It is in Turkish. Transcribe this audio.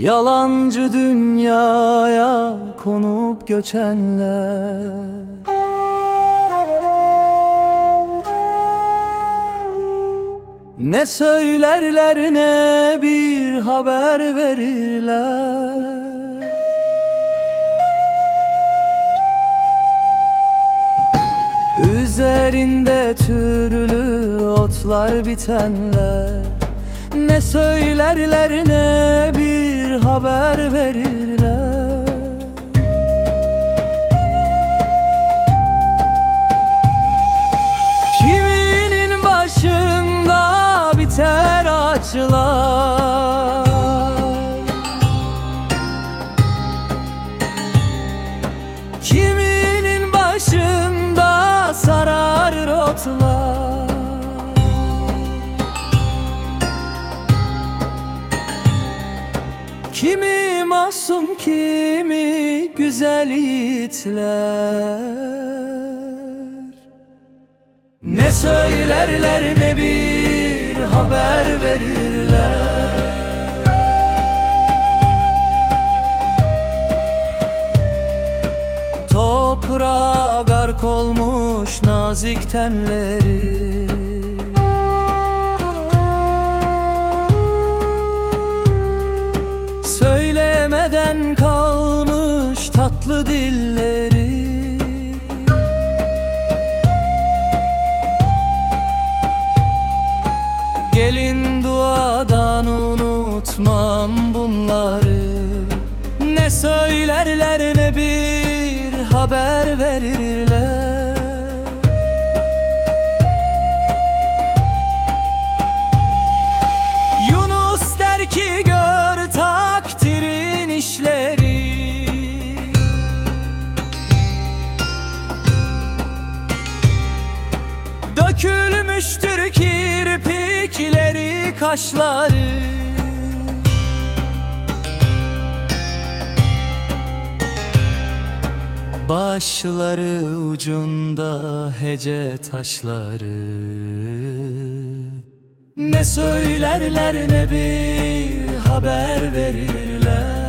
Yalancı dünyaya konup göçenler. Ne söylerler ne bir haber verirler. Üzerinde türlü otlar bitenler. Ne söylerler ne haber verirler. Kiminin başında biter ağaçlar? Kiminin Kimi masum kimi güzel yiğitler. Ne söylerler ne bir haber verirler. Toprağa gark olmuş nazik tenleri tatlı dilleri. Gelin duadan unutmam bunları. Ne söylerler ne bir haber verirler Dökülmüştür kirpikleri kaşları. Başları ucunda hece taşları. Ne söylerler ne bir haber verirler